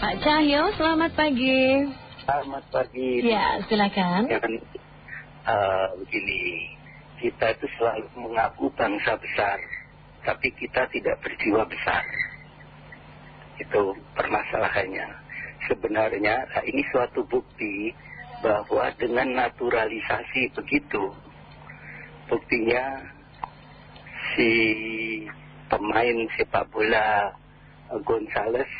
Pak Cahyo, selamat pagi. Selamat pagi. Ya, silakan. Ya kan, uh, begini, kita itu selalu mengaku bangsa besar, tapi kita tidak berjiwa besar. Itu permasalahannya. Sebenarnya nah ini suatu bukti bahwa dengan naturalisasi begitu, buktinya si pemain sepak bola Gonzales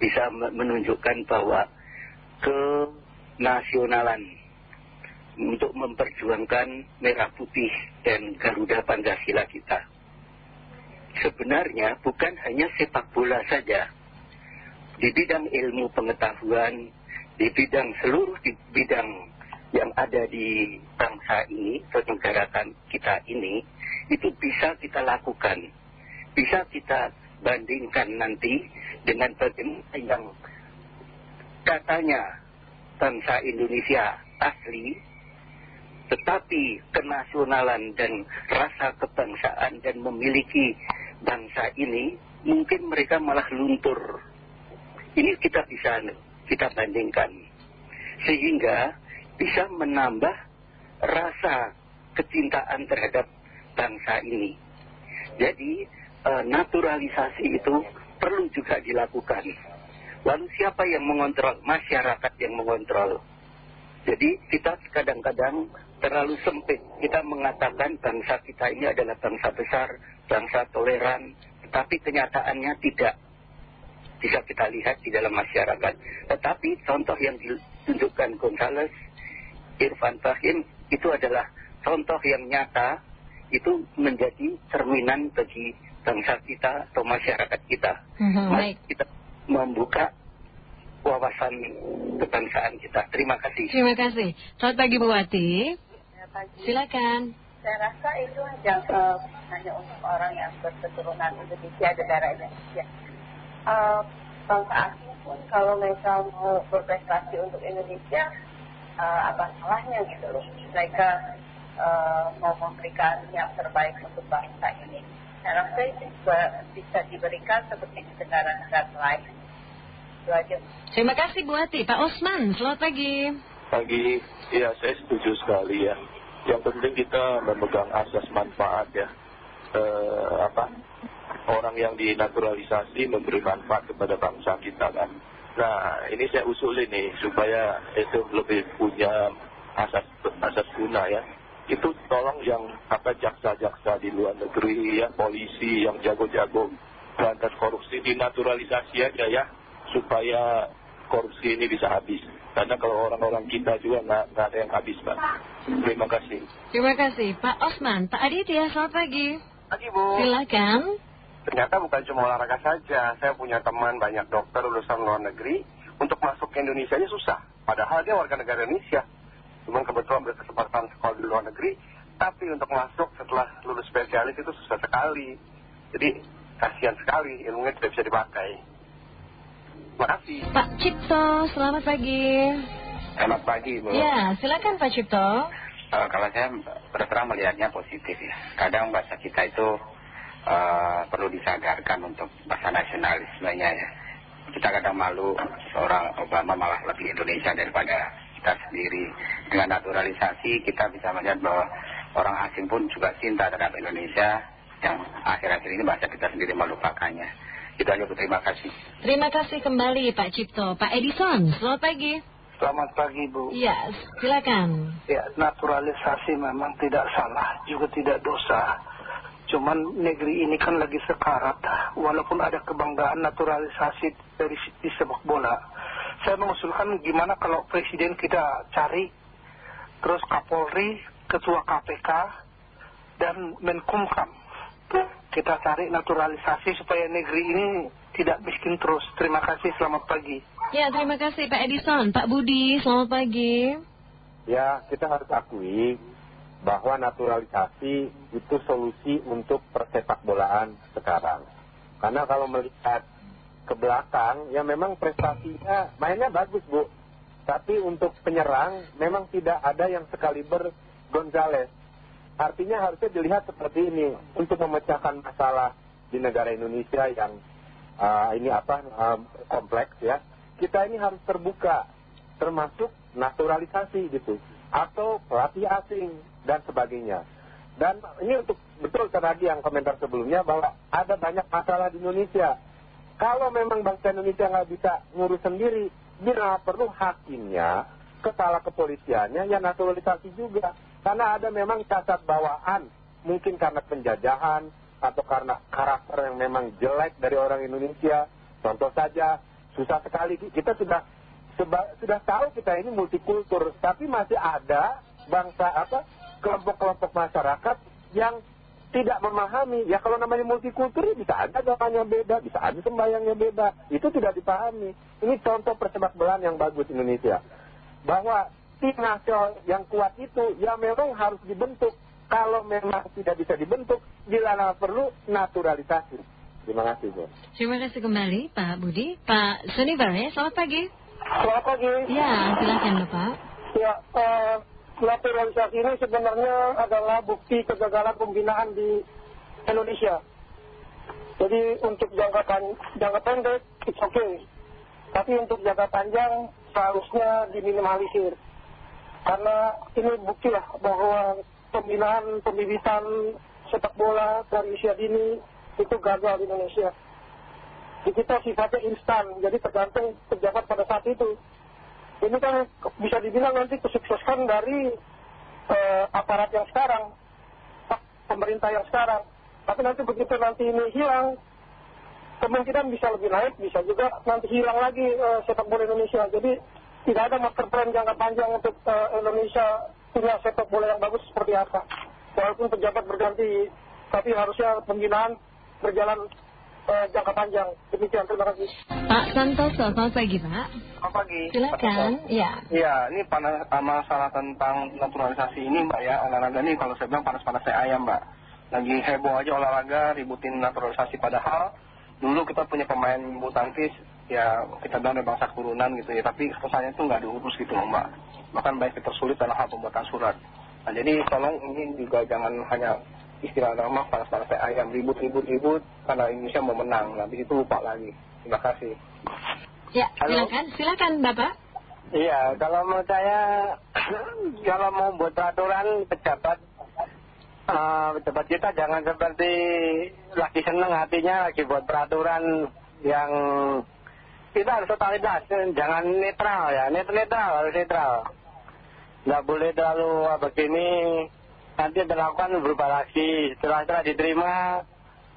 bisa menunjukkan bahwa kenasionalan untuk memperjuangkan merah putih dan Garuda Pancasila kita. Sebenarnya bukan hanya sepak bola saja. Di bidang ilmu pengetahuan, di bidang seluruh di bidang yang ada di bangsa ini, negara kita ini, itu bisa kita lakukan. Bisa kita bandingkan nanti dengan bagaimana yang katanya bangsa Indonesia asli, tetapi kenasionalan dan rasa kebangsaan dan memiliki bangsa ini, mungkin mereka malah luntur. Ini kita bisa kita bandingkan. Sehingga bisa menambah rasa kecintaan terhadap bangsa ini. Jadi eh, naturalisasi itu perlu juga dilakukan. Lalu siapa yang mengontrol? Masyarakat yang mengontrol. Jadi kita kadang-kadang terlalu sempit. Kita mengatakan bangsa kita ini adalah bangsa besar, bangsa toleran, tetapi kenyataannya tidak bisa kita lihat di dalam masyarakat. Tetapi contoh yang ditunjukkan Gonzales, Irfan Bahim, itu adalah contoh yang nyata, itu menjadi cerminan bagi bangsa kita atau masyarakat kita. -hmm, baik. Kita membuka wawasan kebangsaan kita. Terima kasih. Terima kasih. Selamat pagi Bu Wati. Pagi. Silakan. Saya rasa itu hanya, uh, hanya untuk orang yang berketurunan Indonesia, negara Indonesia uh, bangsa asing pun kalau mereka mau berprestasi untuk Indonesia uh, apa salahnya gitu loh mereka uh, mau memberikan yang terbaik untuk bangsa ini saya rasa itu juga bisa diberikan seperti di negara-negara lain. Itu aja. Terima kasih Bu Ati. Pak Osman selamat pagi. Pagi. Ya saya setuju sekali ya. Yang penting kita memegang asas manfaat ya. Eh, apa? Orang yang dinaturalisasi memberi manfaat kepada bangsa kita kan. Nah ini saya usulin nih supaya itu lebih punya asas asas guna ya. Itu tolong yang apa jaksa-jaksa di luar negeri ya polisi yang jago-jago berantas korupsi dinaturalisasi aja ya supaya korupsi ini bisa habis. Karena kalau orang-orang kita juga nggak ada yang habis Pak. Terima kasih. Terima kasih Pak Osman. Pak Aditya selamat pagi. Pagi Bu. Silakan ternyata bukan cuma olahraga saja. Saya punya teman banyak dokter lulusan luar negeri. Untuk masuk ke Indonesia ini susah. Padahal dia warga negara Indonesia. Cuma kebetulan berkesempatan sekolah di luar negeri. Tapi untuk masuk setelah lulus spesialis itu susah sekali. Jadi kasihan sekali ilmunya tidak bisa dipakai. Terima kasih. Pak Cipto, selamat pagi. Selamat pagi Bu. Ya, silakan Pak Cipto. Uh, kalau saya berterang melihatnya positif ya. Kadang bahasa kita itu uh, perlu disadarkan untuk bahasa nasionalismenya ya. Kita kadang malu seorang Obama malah lebih Indonesia daripada kita sendiri. Dengan naturalisasi kita bisa melihat bahwa orang asing pun juga cinta terhadap Indonesia yang akhir-akhir ini bahasa kita sendiri melupakannya. Itu aja terima kasih. Terima kasih kembali Pak Cipto. Pak Edison, selamat pagi. Selamat pagi Bu. Ya, silakan. Ya, naturalisasi memang tidak salah, juga tidak dosa Cuman negeri ini kan lagi sekarat, walaupun ada kebanggaan naturalisasi dari di sepak bola. Saya mengusulkan gimana kalau presiden kita cari, terus Kapolri, Ketua KPK, dan Menkumham. Kita cari naturalisasi supaya negeri ini tidak miskin terus. Terima kasih, selamat pagi. Ya, terima kasih Pak Edison. Pak Budi, selamat pagi. Ya, kita harus akui bahwa naturalisasi itu solusi untuk persepak bolaan sekarang. Karena kalau melihat ke belakang, ya memang prestasinya mainnya bagus Bu. Tapi untuk penyerang memang tidak ada yang sekaliber Gonzales. Artinya harusnya dilihat seperti ini untuk memecahkan masalah di negara Indonesia yang uh, ini apa uh, kompleks ya. kita ini harus terbuka, termasuk naturalisasi gitu, atau pelatih asing dan sebagainya. Dan ini untuk betul tadi yang komentar sebelumnya bahwa ada banyak masalah di Indonesia. Kalau memang bangsa Indonesia nggak bisa ngurus sendiri, bila perlu hakimnya, kepala kepolisiannya, ya naturalisasi juga. Karena ada memang cacat bawaan, mungkin karena penjajahan, atau karena karakter yang memang jelek dari orang Indonesia. Contoh saja, susah sekali kita sudah sudah tahu kita ini multikultur, tapi masih ada bangsa apa kelompok-kelompok masyarakat yang tidak memahami. Ya kalau namanya multikultur ya bisa ada agamanya beda, bisa ada sembayangnya beda. Itu tidak dipahami. Ini contoh persepak belaan yang bagus Indonesia. Bahwa tim nasional yang kuat itu ya memang harus dibentuk kalau memang tidak bisa dibentuk, bila perlu naturalisasi. Terima kasih, Bu. Terima kasih kembali, Pak Budi. Pak Sunivar ya, selamat pagi. Selamat pagi. Ya, silakan Bapak. Ya, uh, naturalisasi ini sebenarnya adalah bukti kegagalan pembinaan di Indonesia. Jadi untuk jangka, jangka pendek, it's okay. Tapi untuk jangka panjang seharusnya diminimalisir. Karena ini bukti lah bahwa pembinaan pembibitan sepak bola dari usia dini itu gagal di Indonesia. Di kita sifatnya instan, jadi tergantung pejabat pada saat itu. Ini kan bisa dibilang nanti kesuksesan dari eh, aparat yang sekarang, pemerintah yang sekarang. Tapi nanti begitu nanti ini hilang, kemungkinan bisa lebih naik, bisa juga nanti hilang lagi eh, sepak bola Indonesia. Jadi tidak ada master plan jangka panjang untuk eh, Indonesia punya sepak bola yang bagus seperti apa. Walaupun pejabat berganti, tapi harusnya pembinaan berjalan eh, jangka panjang. Demikian, terima kasih. Pak Santoso, selamat pagi Pak. Selamat pagi. Silakan. Ya. Iya, ini panas, masalah tentang naturalisasi ini Mbak ya. Olahraga ini kalau saya bilang panas-panas saya ayam Mbak. Lagi heboh aja olahraga, ributin naturalisasi padahal dulu kita punya pemain bulu tangkis ya kita bilang dari bangsa kurunan gitu ya tapi kesannya itu nggak diurus gitu loh mbak bahkan banyak tersulit dalam hal pembuatan surat nah jadi tolong ini juga jangan hanya istilah nama panas-panas ayam ribut-ribut-ribut karena Indonesia mau menang. Nanti itu lupa lagi. Terima kasih. Ya silakan silakan bapak. Iya kalau menurut saya kalau mau buat peraturan pejabat uh, pejabat kita jangan seperti lagi seneng hatinya lagi buat peraturan yang kita harus totalitas, jangan netral ya, netral harus netral. Nggak boleh terlalu begini, nanti dilakukan berubah lagi, setelah setelah diterima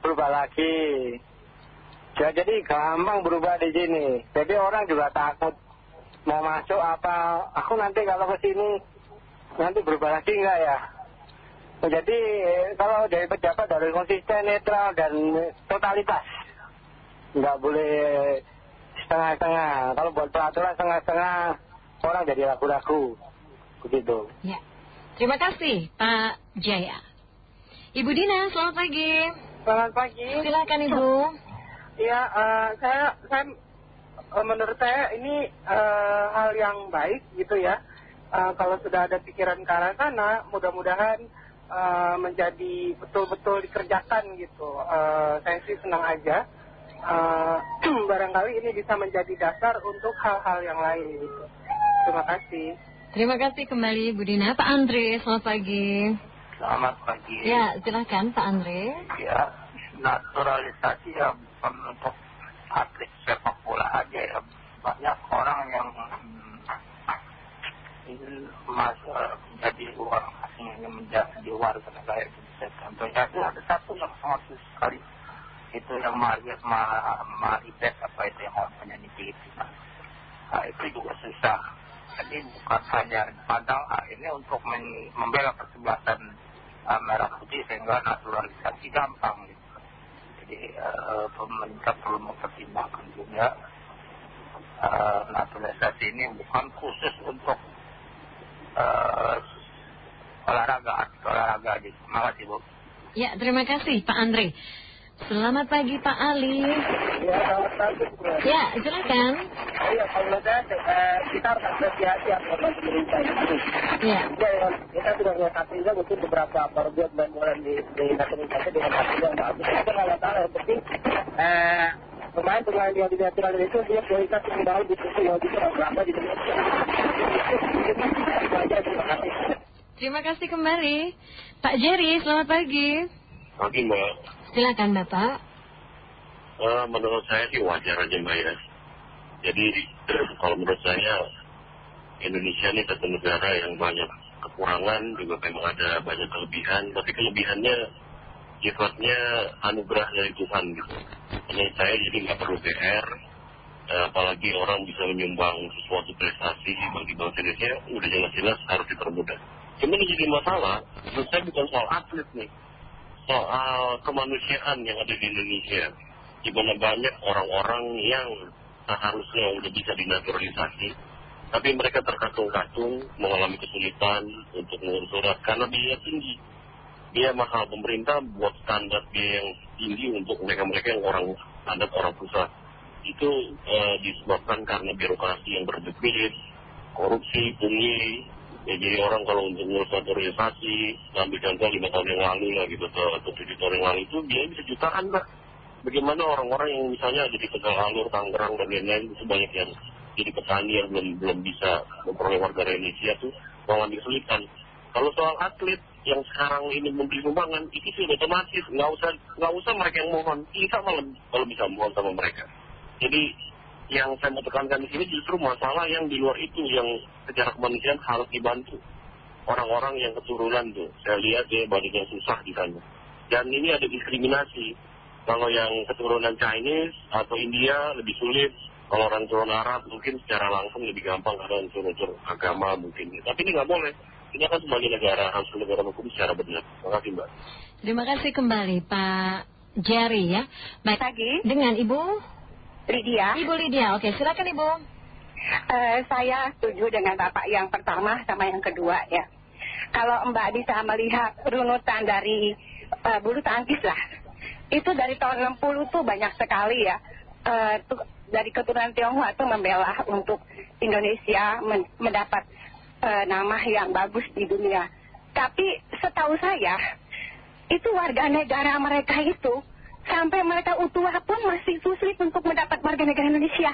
berubah lagi. Ya, jadi gampang berubah di sini. Jadi orang juga takut mau masuk apa, aku nanti kalau ke sini nanti berubah lagi enggak ya? Jadi kalau dari pejabat harus konsisten, netral dan totalitas. Nggak boleh setengah-setengah. Kalau buat peraturan setengah-setengah, orang jadi ragu-ragu. Begitu. Ya. Terima kasih Pak Jaya. Ibu Dina, selamat pagi. Selamat pagi. Silakan Ibu. Ya, uh, saya, saya uh, menurut saya ini uh, hal yang baik gitu ya. Uh, kalau sudah ada pikiran ke arah sana, mudah-mudahan uh, menjadi betul-betul dikerjakan gitu. Uh, saya sih senang aja. Uh, barangkali ini bisa menjadi dasar untuk hal-hal yang lain gitu. Terima kasih. Terima kasih kembali Bu Dina. Pak Andre, selamat pagi. Selamat pagi. Ya, silakan Pak Andre. Ya, naturalisasi ya bukan untuk atlet sepak bola aja ya. Banyak orang yang ingin masuk menjadi orang asing yang menjadi warga negara Indonesia. Contohnya ada satu yang sangat sekali itu yang Maria Maribet apa itu yang orang penyanyi Filipina nah, itu juga susah jadi bukan hanya padahal ini untuk membela kesebelasan uh, merah putih sehingga naturalisasi gampang gitu. jadi uh, pemerintah perlu mempertimbangkan juga uh, naturalisasi ini bukan khusus untuk uh, olahraga olahraga gitu. Terima kasih Bu. Ya, terima kasih Pak Andre. Selamat pagi Pak Ali. Ya, selamat pagi. Ya, silakan. Iya, kalau saya eh, kita harus apresiasi apa pemerintah ini. Ya. Ya, kita sudah lihat hasilnya mungkin beberapa perbuat dan mulai di, di naturalisasi dengan hasil yang bagus. Kita nggak tahu yang penting eh, pemain-pemain yang di natural itu dia kualitas yang baik di sisi yang bisa berapa di aja, terima kasih. Terima kasih kembali. Pak Jerry, selamat pagi. Pagi Mbak, Silakan Bapak. Eh, menurut saya sih wajar aja Mbak ya. Jadi kalau menurut saya Indonesia ini satu negara yang banyak kekurangan, juga memang ada banyak kelebihan, tapi kelebihannya sifatnya anugerah dari Tuhan gitu. Menurut saya jadi nggak perlu PR, eh, apalagi orang bisa menyumbang sesuatu prestasi bagi bangsa Indonesia, udah jelas-jelas harus dipermudah. Cuma yang jadi masalah, menurut saya bukan soal atlet nih, soal kemanusiaan yang ada di Indonesia. Di mana banyak orang-orang yang seharusnya udah bisa dinaturalisasi, tapi mereka terkatung-katung mengalami kesulitan untuk mengurus surat karena biaya tinggi. Biaya mahal pemerintah buat standar biaya yang tinggi untuk mereka-mereka yang orang standar orang pusat. Itu eh, disebabkan karena birokrasi yang berbelit, korupsi, pungli, ya jadi orang kalau untuk ngurus naturalisasi, ambil contoh lima tahun yang lalu lah gitu, atau tujuh tahun yang lalu itu biaya bisa jutaan mbak. Bagaimana orang-orang yang misalnya jadi Tegal Alur, Tangerang dan lain-lain itu banyak yang jadi petani yang belum belum bisa memperoleh warga Indonesia tuh mengalami kesulitan. Kalau soal atlet yang sekarang ini memberi sumbangan itu sudah otomatis nggak usah nggak usah mereka yang mohon kita malah kalau bisa mohon sama mereka. Jadi yang saya mau tekankan di sini justru masalah yang di luar itu yang secara kemanusiaan harus dibantu orang-orang yang keturunan tuh. Saya lihat ya banyak yang susah di sana. Dan ini ada diskriminasi. Kalau yang keturunan Chinese atau India lebih sulit. Kalau orang keturunan Arab mungkin secara langsung lebih gampang karena unsur-unsur agama mungkin. Tapi ini nggak boleh. Ini kan sebagai negara harus negara hukum secara benar. Terima kasih Mbak. Terima kasih kembali Pak Jerry ya. Baik. Pagi. Dengan Ibu Lydia. Ibu Lydia. Oke, silakan Ibu. Eh, saya setuju dengan Bapak yang pertama sama yang kedua ya. Kalau Mbak bisa melihat runutan dari eh, bulu tangkis lah. Itu dari tahun 60 tuh banyak sekali ya. eh, tuh, dari keturunan Tionghoa tuh membela untuk Indonesia men- mendapat nama yang bagus di dunia. Tapi setahu saya, itu warga negara mereka itu sampai mereka utuh pun masih sulit untuk mendapat warga negara Indonesia.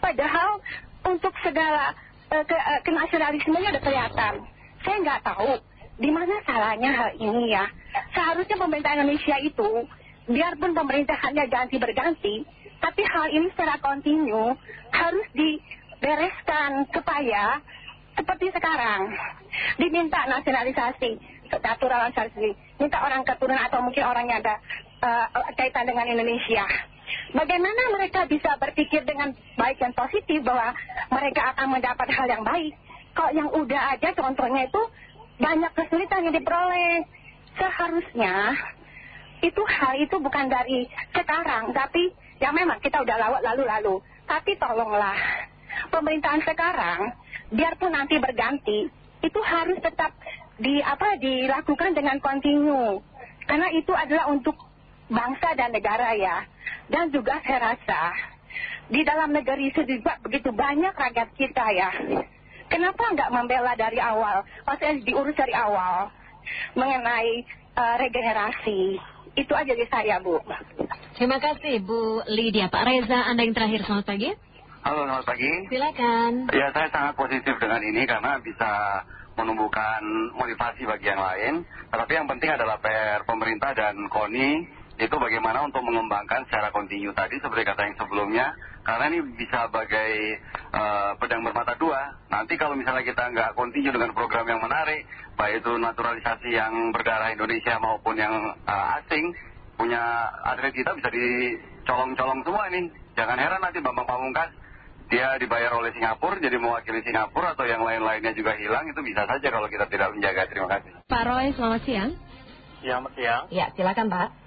Padahal untuk segala eh, ke, eh, kenasionalismenya udah kelihatan. Saya nggak tahu di mana salahnya hal ini ya. Seharusnya pemerintah Indonesia itu, biarpun pemerintahannya ganti berganti, tapi hal ini secara kontinu harus dibereskan supaya seperti sekarang diminta nasionalisasi, naturalisasi, minta orang keturunan atau mungkin orang yang ada eh, kaitan dengan Indonesia. Bagaimana mereka bisa berpikir dengan baik dan positif bahwa mereka akan mendapat hal yang baik? Kok yang udah aja contohnya itu banyak kesulitan yang diperoleh. Seharusnya itu hal itu bukan dari sekarang, tapi ya memang kita udah lawat lalu-lalu. Tapi tolonglah pemerintahan sekarang, biarpun nanti berganti, itu harus tetap di apa dilakukan dengan kontinu. Karena itu adalah untuk bangsa dan negara ya. Dan juga saya rasa di dalam negeri itu juga begitu banyak rakyat kita ya. Kenapa nggak membela dari awal? Maksudnya diurus dari awal mengenai eh, regenerasi. Itu aja dari saya Bu. Terima kasih Bu Lydia. Pak Reza, Anda yang terakhir. Selamat pagi. Halo, selamat pagi. Silakan. Ya, saya sangat positif dengan ini karena bisa menumbuhkan motivasi bagi yang lain. Tetapi yang penting adalah PR pemerintah dan KONI itu bagaimana untuk mengembangkan secara kontinu tadi seperti kata yang sebelumnya. Karena ini bisa bagai eh, pedang bermata dua. Nanti kalau misalnya kita nggak kontinu dengan program yang menarik, baik itu naturalisasi yang berdarah Indonesia maupun yang eh, asing, punya atlet kita bisa dicolong-colong semua ini. Jangan heran nanti Bambang Pamungkas dia dibayar oleh Singapura jadi mewakili Singapura atau yang lain-lainnya juga hilang itu bisa saja kalau kita tidak menjaga. Terima kasih. Pak Roy, selamat siang. Selamat siang. Ya, silakan Pak.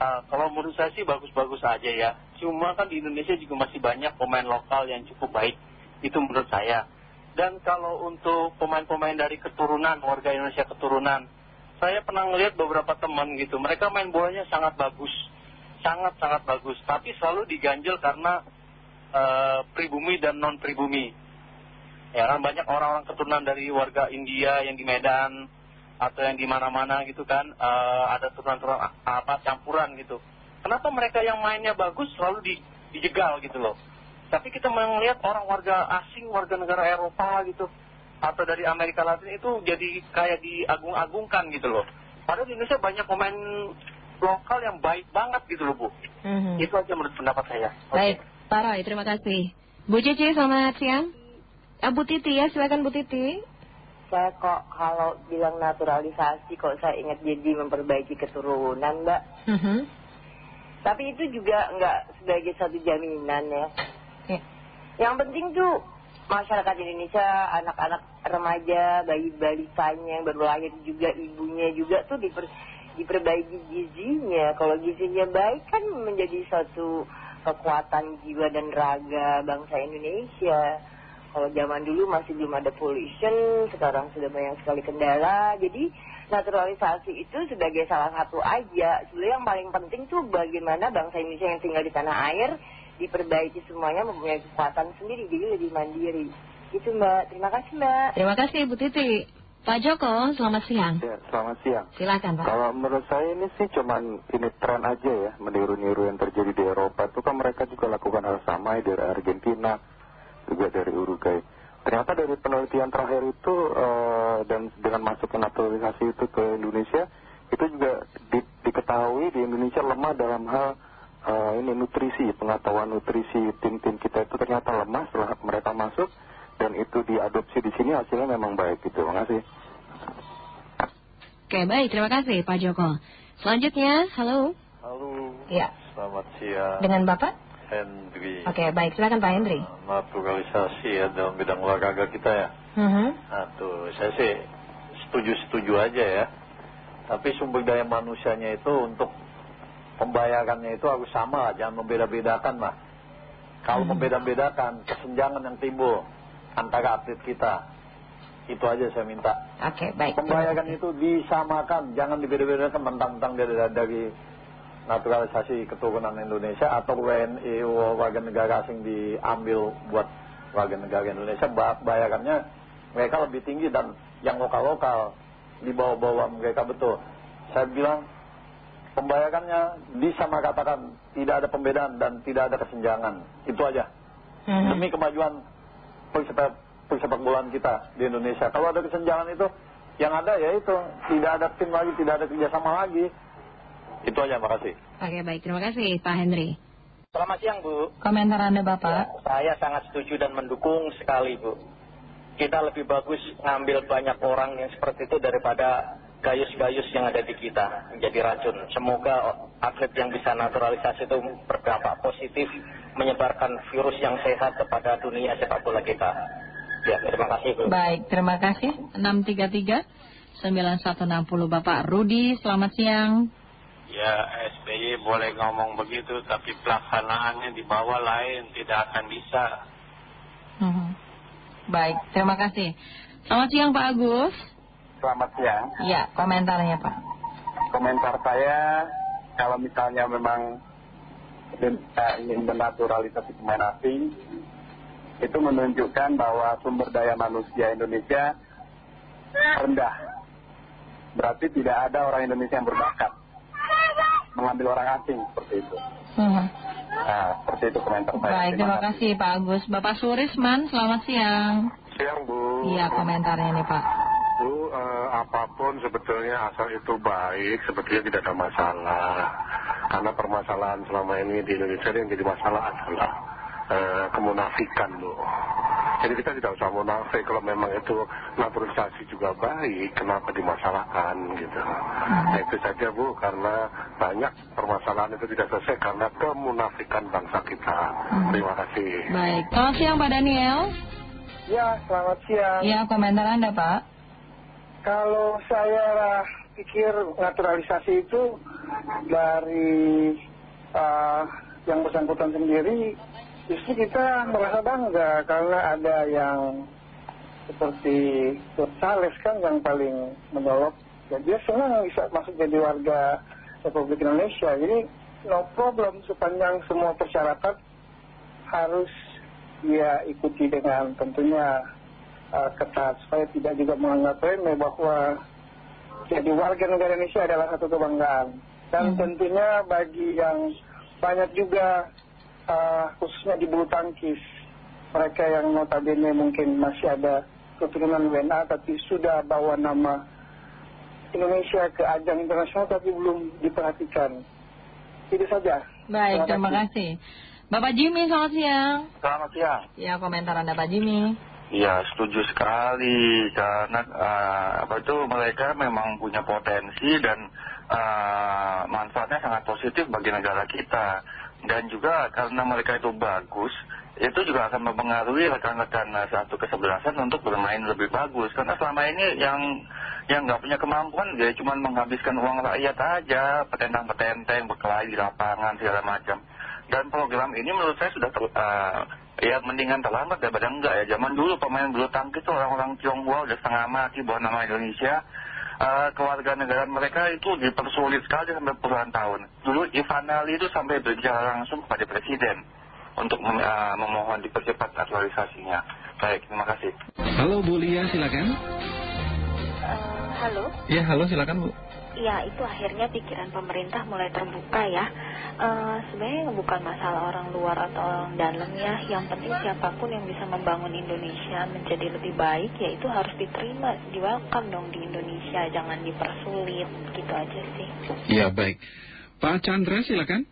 Uh, kalau menurut saya sih bagus-bagus aja ya. Cuma kan di Indonesia juga masih banyak pemain lokal yang cukup baik. Itu menurut saya. Dan kalau untuk pemain-pemain dari keturunan, warga Indonesia keturunan, saya pernah ngelihat beberapa teman gitu. Mereka main bolanya sangat bagus. Sangat-sangat bagus. Tapi selalu diganjel karena uh, pribumi dan non-pribumi. Ya kan banyak orang-orang keturunan dari warga India yang di Medan atau yang di mana-mana gitu kan uh, ada turunan-turunan apa campuran gitu. Kenapa mereka yang mainnya bagus selalu di, dijegal gitu loh. Tapi kita melihat orang warga asing, warga negara Eropa gitu, atau dari Amerika Latin itu jadi kayak diagung-agungkan gitu loh. Padahal di Indonesia banyak pemain lokal yang baik banget gitu loh Bu. Mhm. Itu aja menurut pendapat saya. Baik, Pak Roy, terima kasih. Bu Cici, selamat siang. Ah, Bu Titi ya, silakan Bu Titi. Saya kok kalau bilang naturalisasi kok saya ingat jadi memperbaiki keturunan mbak Mhm. Tapi itu juga nggak sebagai satu jaminan ya Ya. Yang penting tuh masyarakat Indonesia, anak-anak remaja, bayi balitanya yang baru lahir juga, ibunya juga tuh diper, diperbaiki gizinya. Kalau gizinya baik kan menjadi suatu kekuatan jiwa dan raga bangsa Indonesia. Kalau zaman dulu masih belum ada pollution, sekarang sudah banyak sekali kendala. Jadi naturalisasi itu sebagai salah satu aja. Sebenarnya yang paling penting tuh bagaimana bangsa Indonesia yang tinggal di tanah air diperbaiki semuanya mempunyai kekuatan sendiri, jadi lebih mandiri. Itu Mbak. Terima kasih Mbak. Terima kasih Bu Titi. Pak Joko, selamat siang. Ya, selamat siang. Silakan Pak. Kalau menurut saya ini sih cuman ini tren aja ya, meniru-niru yang terjadi di Eropa. Itu kan mereka juga lakukan hal sama ya, dari Argentina, juga dari Uruguay. Ternyata dari penelitian terakhir itu eh, dan dengan masuk naturalisasi itu ke Indonesia, itu juga di- diketahui di Indonesia lemah dalam hal eh, ini nutrisi, pengetahuan nutrisi tim-tim kita itu ternyata lemah setelah mereka masuk dan itu diadopsi di sini hasilnya memang baik gitu. Terima kasih. Oke, baik. Terima kasih Pak Joko. Selanjutnya, halo. Halo, Ya, selamat siang. dengan Bapak? Hendri. Oke, baik. Silakan Pak Hendri. Naturalisasi ya dalam bidang olahraga kita ya. Mhm. Nah tuh, saya sih setuju-setuju aja ya. Tapi sumber daya manusianya itu untuk pembayarannya itu harus sama, jangan membeda-bedakan lah. Kalau membeda-bedakan, kesenjangan yang timbul antara atlet kita. Itu aja saya minta. Oke, baik. Pembayaran itu disamakan, jangan dibeda-bedakan mentang-mentang dari, dari naturalisasi keturunan Indonesia atau WNI warga negara asing diambil buat warga negara Indonesia ba- bayarannya mereka lebih tinggi dan yang lokal-lokal di bawah-bawah mereka betul. Saya bilang pembayarannya bisa katakan tidak ada pembedaan dan tidak ada kesenjangan. Itu aja. Demi kemajuan persepak, persepak bolaan kita di Indonesia. Kalau ada kesenjangan itu yang ada ya itu. Tidak ada tim lagi tidak ada kerjasama lagi itu aja makasih Oke, baik. Terima kasih Pak Hendri. Selamat siang Bu. Komentar Anda Bapak? Saya sangat setuju dan mendukung sekali Bu. Kita lebih bagus ngambil banyak orang yang seperti itu daripada gayus-gayus yang ada di kita menjadi racun. Semoga atlet yang bisa naturalisasi itu berdampak positif menyebarkan virus yang sehat kepada dunia sepak bola kita. Ya, terima kasih Bu. Baik, terima kasih. 633 9160 Bapak Rudi, selamat siang. Ya SBY boleh ngomong begitu tapi pelaksanaannya di bawah lain tidak akan bisa. Mhm. Baik, terima kasih. Selamat siang Pak Agus. Selamat siang. Ya, komentarnya Pak. Komentar saya, kalau misalnya memang ingin menaturalisasi pemain asing, itu menunjukkan bahwa sumber daya manusia Indonesia rendah. Berarti tidak ada orang Indonesia yang berbakat mengambil orang asing seperti itu. Mhm. Nah, seperti itu komentar saya. Baik, terima kasih Pak Agus. Bapak Surisman, selamat siang. Siang Bu. Iya, komentarnya nih Pak. Bu, eh, apa pun sebetulnya asal itu baik, sebetulnya tidak ada masalah. Karena permasalahan selama ini di Indonesia yang jadi masalah adalah eh, kemunafikan Bu. Jadi kita tidak usah munafik kalau memang itu naturalisasi juga baik, kenapa dimasalahkan gitu. Nah itu saja Bu, karena banyak permasalahan itu tidak selesai karena kemunafikan bangsa kita. Terima kasih. Baik, selamat siang Pak Daniel. Ya, selamat siang. Ya, komentar Anda Pak. Kalau saya pikir naturalisasi itu dari uh, yang bersangkutan sendiri, justru kita merasa bangga karena ada yang seperti Dr. Sales kan yang paling menolok. Ya, dia senang bisa masuk jadi warga Republik Indonesia. Jadi no problem sepanjang semua persyaratan harus dia ikuti dengan tentunya uh, ketat supaya tidak juga menganggap remeh bahwa jadi warga negara Indonesia adalah satu kebanggaan dan tentunya bagi yang banyak juga eh, khususnya di bulu tangkis. Mereka yang notabene mungkin masih ada keturunan WNA tapi sudah bawa nama Indonesia ke ajang internasional tapi belum diperhatikan. Itu saja. Baik, terima kasih. Bapak Jimmy, selamat siang. Selamat siang. Ya, komentar Anda Pak Jimmy. Ya setuju sekali karena eh, apa itu mereka memang punya potensi dan eh, manfaatnya sangat positif bagi negara kita dan juga karena mereka itu bagus itu juga akan mempengaruhi rekan-rekan eh, satu kesebelasan untuk bermain lebih bagus. Karena selama ini yang yang nggak punya kemampuan dia cuma menghabiskan uang rakyat aja petentang-petenteng berkelahi di lapangan segala macam. Dan program ini menurut saya sudah ter, eh, ya mendingan terlambat daripada enggak ya. Zaman dulu pemain bulu tangkis itu orang-orang Tionghoa udah setengah mati bawa nama Indonesia Eh, keluarga negara mereka itu dipersulit sekali sampai puluhan tahun dulu Ivan Ali itu sampai berbicara langsung kepada presiden untuk mem- eh, memohon dipercepat naturalisasinya baik terima kasih Halo Bu Lia, silakan. Eh, halo, Ya, halo silakan Bu. Ya itu akhirnya pikiran pemerintah mulai terbuka ya. Eh, sebenarnya bukan masalah orang luar atau orang dalam ya. Yang penting siapa pun yang bisa membangun Indonesia menjadi lebih baik, ya itu harus diterima, di welcome dong di Indonesia, jangan dipersulit, gitu aja sih. Ya, baik. Pak Chandra, silakan.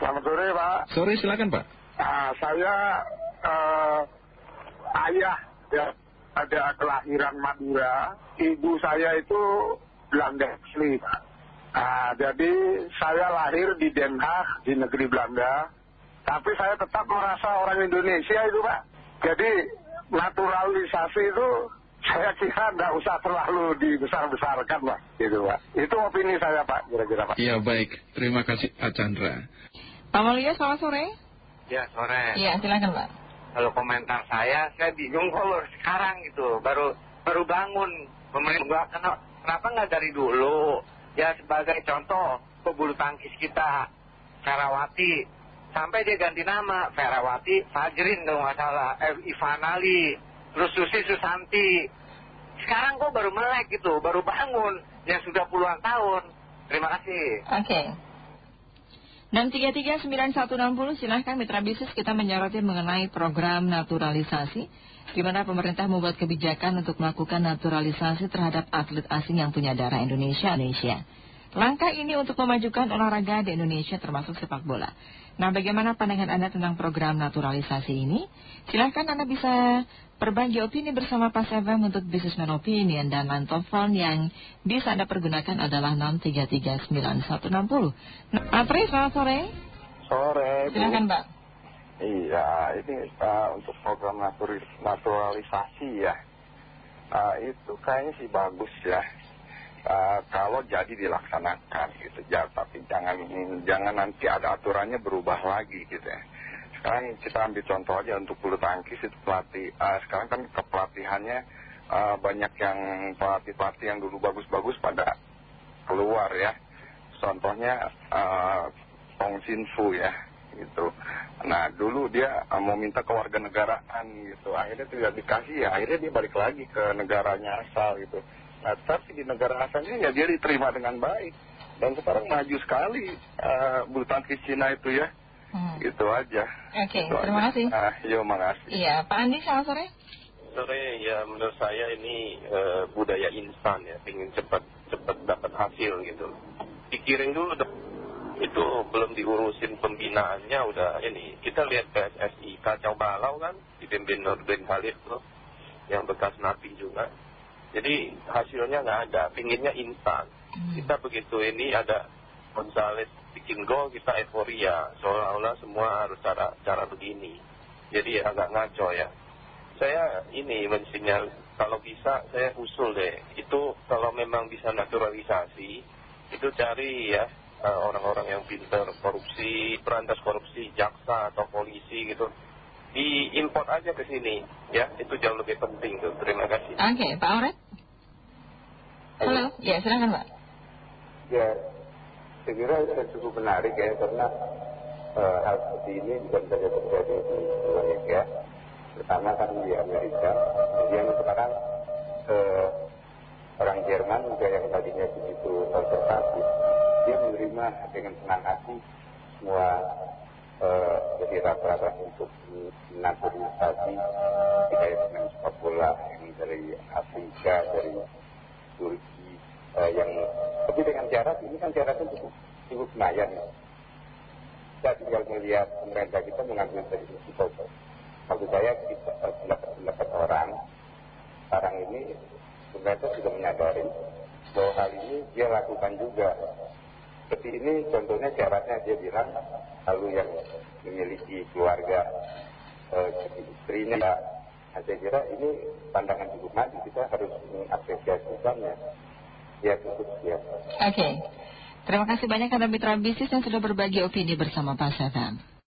Selamat sore Pak. Sore, silakan Pak. Ah, saya eh, ayah ya ada kelahiran Madura. Ibu saya itu Belanda asli Pak. Ah, jadi saya lahir di Den Haag di negeri Belanda. Tapi saya tetap merasa orang Indonesia itu Pak. Jadi naturalisasi itu saya kira nggak usah terlalu dibesar-besarkan Pak. Gitu Pak. Itu opini saya Pak kira-kira Pak. Ya, baik. Terima kasih Pak Chandra. Pak Maulio, selamat sore. Ya sore. Iya, silakan Pak. Kalau komentar saya, saya bingung kalau sekarang gitu, baru baru bangun pemerintah. Kenapa, kenapa nggak dari dulu? Ya sebagai contoh pebulu tangkis kita, Ferawati, sampai dia ganti nama, Ferawati Fajrin kalau nggak salah, eh, Ivan Ali, terus Susi Susanti. Sekarang kok baru melek gitu, baru bangun, yang sudah puluhan tahun. Terima kasih. Oke. 6339160 silahkan mitra bisnis kita menyoroti mengenai program naturalisasi di mana pemerintah membuat kebijakan untuk melakukan naturalisasi terhadap atlet asing yang punya darah Indonesia Indonesia. Langkah ini untuk memajukan olahraga di Indonesia termasuk sepak bola. Nah, bagaimana pandangan Anda tentang program naturalisasi ini? Silahkan Anda bisa berbagi opini bersama Pak Sevem untuk Businessman Opinion dan telepon yang bisa Anda pergunakan adalah 6339160. Nah, Apri, selamat sore. Sore. Silahkan, Pak. Iya, ini uh, untuk program naturalisasi ya. Uh, itu kayaknya sih bagus ya. Uh, kalau jadi dilaksanakan gitu. Ja, tapi jangan jangan nanti ada aturannya berubah lagi gitu ya. Sekarang kita ambil contoh aja untuk bulu tangkis itu pelatih. uh, sekarang kan kepelatihannya uh, banyak yang pelatih-pelatih yang dulu bagus-bagus pada keluar ya. Contohnya uh, Sin Fu ya gitu. Nah dulu dia mau minta kewarganegaraan gitu, akhirnya tidak dikasih ya, akhirnya dia balik lagi ke negaranya asal gitu. Nah tapi di negara asalnya ya dia diterima dengan baik. Dan sekarang maju sekali uh, bulu tangkis Cina itu ya. Gitu aja. Oke, terima aja. kasih. Ah, yo makasih. Iya, Pak Andi, selamat sore. Sore ya menurut saya ini eh, budaya instan ya, ingin cepat cepat dapat hasil gitu. Pikirin dulu dong. Itu belum diurusin pembinaannya udah ini. Kita lihat PSSI kacau balau kan, dipimpin Nurdin Khalid tuh, yang bekas napi juga. Jadi hasilnya nggak ada, pinginnya instan. Kita begitu ini ada Gonzales bikin gol kita euforia, seolah-olah semua harus cara cara begini. Jadi agak ngaco ya. Saya ini mensinyal kalau bisa saya usul deh. Itu kalau memang bisa naturalisasi itu cari ya eh, orang-orang yang pintar korupsi berantas korupsi jaksa atau polisi gitu diimport aja ke sini ya. Itu jauh lebih penting tuh. Terima kasih. Oke, Pak Oret. Halo, ya silakan Pak. Ya, saya kira itu cukup menarik ya karena eh, hal seperti ini bukan saja terjadi di Indonesia, pertama kan di Amerika, kemudian sekarang eh, orang Jerman juga yang tadinya begitu konservatif, dia menerima dengan senang hati semua eh, jadi rata-rata untuk naturalisasi kayak pemain sepak bola yang dari Afrika, dari Turki, eh, yang tapi dengan syarat ini kan syaratnya cukup cukup lumayan. Kita tinggal melihat pemerintah kita mengambil dari sisi Maksud saya kita eh, pendapat orang sekarang ini pemerintah sudah menyadari bahwa hal ini dia lakukan juga. Seperti ini contohnya syaratnya dia bilang lalu yang memiliki keluarga eh, istrinya. Nah, saya kira ini pandangan cukup maju kita harus mengapresiasikannya. Ya cukup ya. Oke. Terima kasih banyak Anda mitra bisnis yang sudah berbagi opini bersama Pak Setan.